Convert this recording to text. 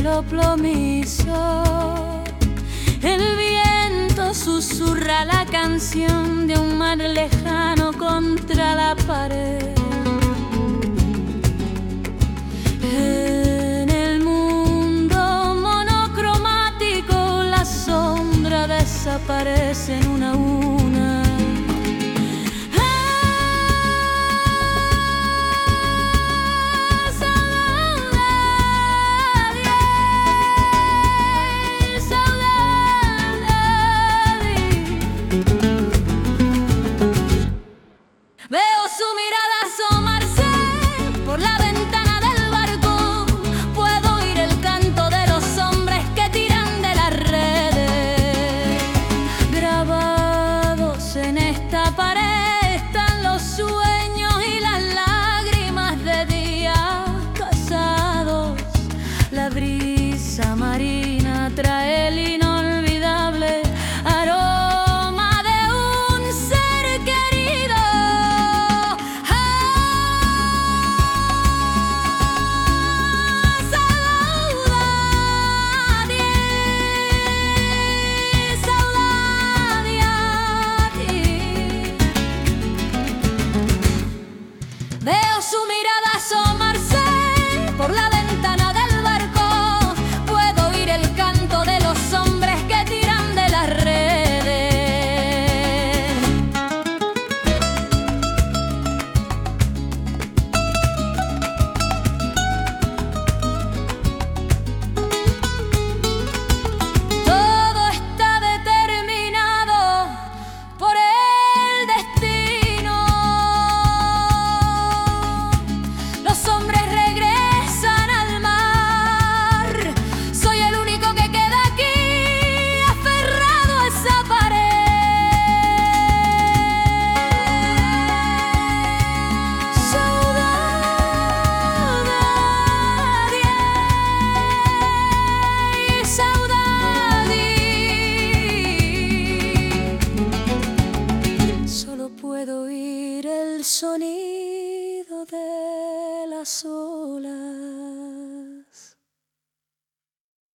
te lo. El viento susurra la canción de un mar lejano contra la pared. En el mundo monocromático la sombra desaparece en una Samaria. sonido de las olas.